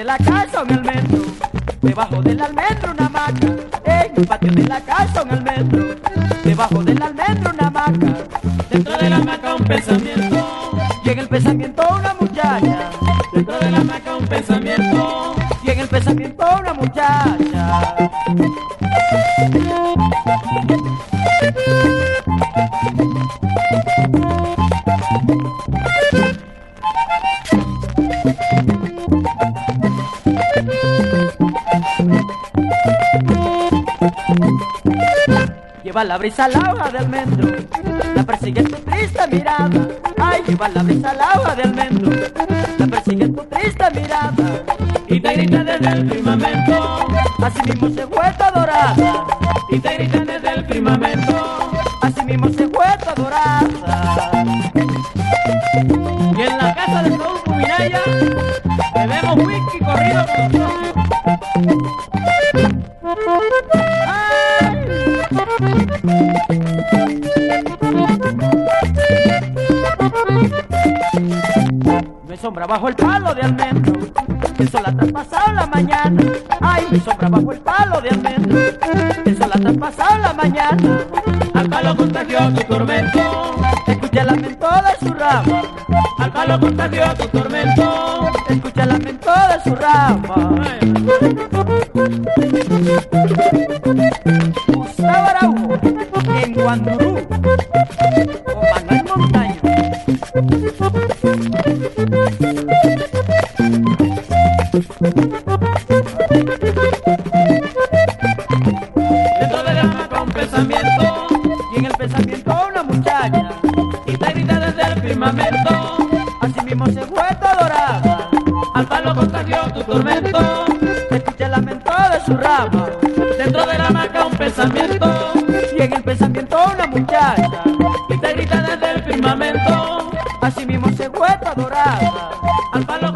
de la casa o en el metro, debajo del almendro una hamaca. En el patio de la casa o en el metro, debajo del almendro una hamaca. Dentro de la hamaca un pensamiento, en el pensamiento una muchacha, dentro de la hamaca un pensamiento. En el pensamiento una muchacha. Lleva la brisa la hoja de almendro, la persigue tu triste mirada. Ay, lleva la brisa la hoja de almendro, Y te gritan desde el firmamento, Así mismo se vuelta dorada, y te gritan desde el firmamento. así mismo se vuelta dorada. Y en la casa de Saúl Cubinaya bebemos whisky corrido con los sombra bajo el palo de almendro, el sol ha traspasado la mañana. Ay, me sombra bajo el palo de almendro, el sol ha traspasado la mañana. Al palo contagió tu tormento, Escucha el lamento de su rama, al palo contagió tu tormento. escucha el lamento de su rama. Gustavo Araujo, en Guandurú, Dentro de la hamaca un pensamiento, Y en el pensamiento una muchacha, y te grita desde el firmamento. así mismo se vuelta dorada. Al palo contagió tu tormento, Escucha el lamento de su rama, dentro de la hamaca un pensamiento, y en el pensamiento una muchacha, y te grita desde el firmamento. así mismo se vuelta dorada. Al palo